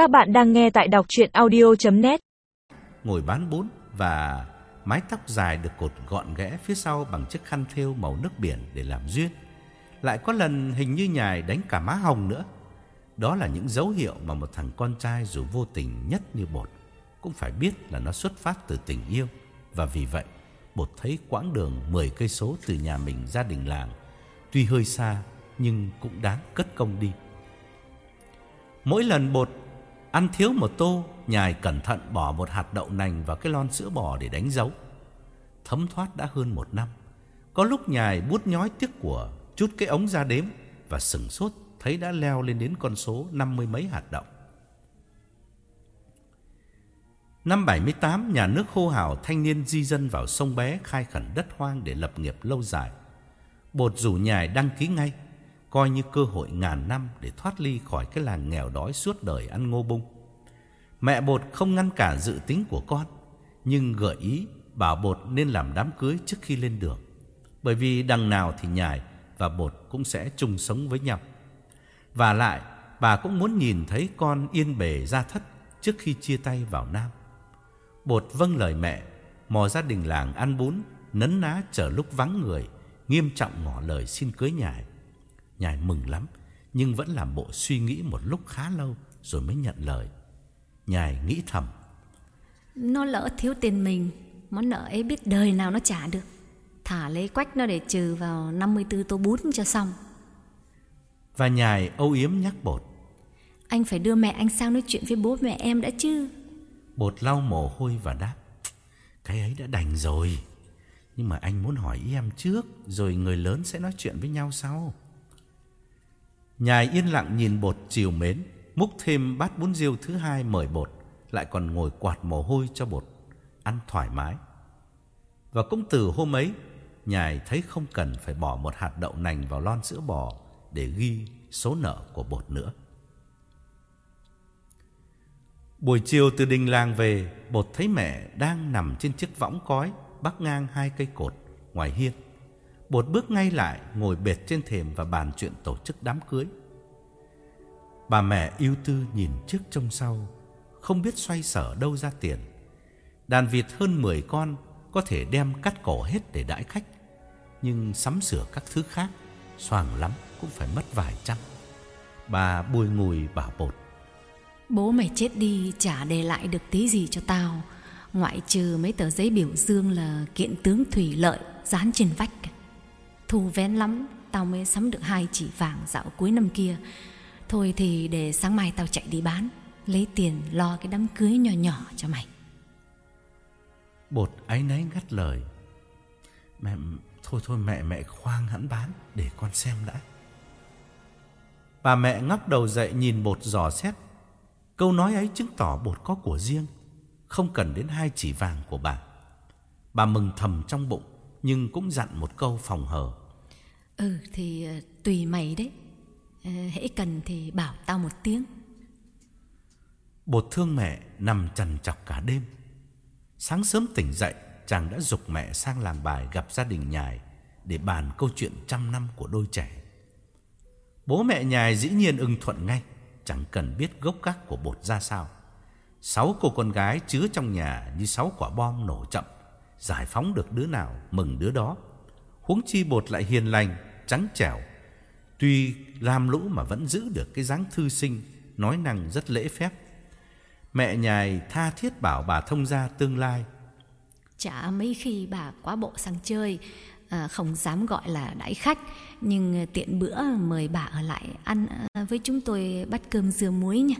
Các bạn đang nghe tại đọc chuyện audio.net Ngồi bán bún và mái tóc dài được cột gọn ghẽ phía sau bằng chiếc khăn thêu màu nước biển để làm duyên. Lại có lần hình như nhài đánh cả má hồng nữa. Đó là những dấu hiệu mà một thằng con trai dù vô tình nhất như bột cũng phải biết là nó xuất phát từ tình yêu và vì vậy, bột thấy quãng đường 10 cây số từ nhà mình ra đình làng tuy hơi xa nhưng cũng đáng cất công đi. Mỗi lần bột ăn thiếu một tô, nhài cẩn thận bỏ một hạt đậu nành vào cái lon sữa bò để đánh dấu. Thấm thoát đã hơn một năm. Có lúc nhài bút nhói tiếc của, chút cái ống ra đếm và sừng sốt thấy đã leo lên đến con số năm mươi mấy hạt đậu. Năm 78, nhà nước hô hào thanh niên di dân vào sông Bé khai khẩn đất hoang để lập nghiệp lâu dài. Bột rủ nhài đăng ký ngay, coi như cơ hội ngàn năm để thoát ly khỏi cái làng nghèo đói suốt đời ăn ngô bung. Mẹ bột không ngăn cản dự tính của con, nhưng gợi ý bảo bột nên làm đám cưới trước khi lên đường. Bởi vì đằng nào thì nhài và bột cũng sẽ chung sống với nhau. Và lại, bà cũng muốn nhìn thấy con yên bề ra thất trước khi chia tay vào Nam. Bột vâng lời mẹ, mò gia đình làng ăn bún, nấn ná chờ lúc vắng người, nghiêm trọng ngỏ lời xin cưới nhài. Nhài mừng lắm, nhưng vẫn làm bộ suy nghĩ một lúc khá lâu rồi mới nhận lời. Nhài nghĩ thầm. Nó lỡ thiếu tiền mình, món nợ ấy biết đời nào nó trả được. Thả lấy quách nó để trừ vào 54 tô bún cho xong. Và nhài âu yếm nhắc bột. Anh phải đưa mẹ anh sang nói chuyện với bố mẹ em đã chứ. Bột lau mồ hôi và đáp. Cái ấy đã đành rồi. Nhưng mà anh muốn hỏi ý em trước, rồi người lớn sẽ nói chuyện với nhau sau. Nhài yên lặng nhìn bột chiều mến, múc thêm bát bún riêu thứ hai mời bột, lại còn ngồi quạt mồ hôi cho bột, ăn thoải mái. Và cũng từ hôm ấy, Nhài thấy không cần phải bỏ một hạt đậu nành vào lon sữa bò để ghi số nợ của bột nữa. Buổi chiều từ đình làng về, bột thấy mẹ đang nằm trên chiếc võng cói bắc ngang hai cây cột ngoài hiên. Bột bước ngay lại, ngồi bệt trên thềm và bàn chuyện tổ chức đám cưới. Bà mẹ yêu tư nhìn trước trông sau, không biết xoay sở đâu ra tiền. Đàn vịt hơn 10 con có thể đem cắt cổ hết để đãi khách, nhưng sắm sửa các thứ khác, xoàng lắm cũng phải mất vài trăm. Bà bùi ngùi bảo bột. Bố mày chết đi chả để lại được tí gì cho tao Ngoại trừ mấy tờ giấy biểu dương là kiện tướng thủy lợi dán trên vách Thu vén lắm, Tao mới sắm được hai chỉ vàng dạo cuối năm kia. Thôi thì để sáng mai tao chạy đi bán, Lấy tiền lo cái đám cưới nhỏ nhỏ cho mày. Bột áy náy ngắt lời. Mẹ, Thôi thôi, mẹ mẹ khoan hẳn bán, Để con xem đã. Bà mẹ ngóc đầu dậy nhìn bột dò xét. Câu nói ấy chứng tỏ bột có của riêng, Không cần đến hai chỉ vàng của bà. Bà mừng thầm trong bụng. Nhưng cũng dặn một câu phòng hờ. Ừ thì uh, tùy mày đấy. Uh, Hễ cần thì bảo tao một tiếng. Bột thương mẹ nằm trằn trọc cả đêm. Sáng sớm tỉnh dậy Chàng đã dục mẹ sang làm bài gặp gia đình nhài Để bàn câu chuyện trăm năm của đôi trẻ. Bố mẹ nhài dĩ nhiên ưng thuận ngay Chẳng cần biết gốc gác của bột ra sao. Sáu cô con gái chứa trong nhà Như sáu quả bom nổ chậm Giải phóng được đứa nào mừng đứa đó. Huống chi bột lại hiền lành Trắng trẻo. Tuy làm lũ mà vẫn giữ được cái dáng thư sinh Nói năng rất lễ phép. Mẹ nhài tha thiết bảo bà thông gia tương lai. Chả mấy khi bà quá bộ sang chơi à, Không dám gọi là đãi khách Nhưng tiện bữa mời bà ở lại ăn ờ, với chúng tôi bát cơm dưa muối nha.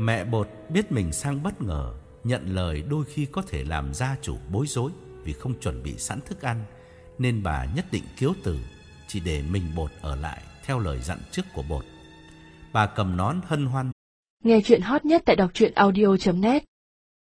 Mẹ bột biết mình sang bất ngờ, nhận lời đôi khi có thể làm gia chủ bối rối vì không chuẩn bị sẵn thức ăn, nên bà nhất định kiếu từ, chỉ để mình bột ở lại theo lời dặn trước của bột. Bà cầm nón hân hoan. Nghe chuyện hot nhất tại đọc truyện audio.net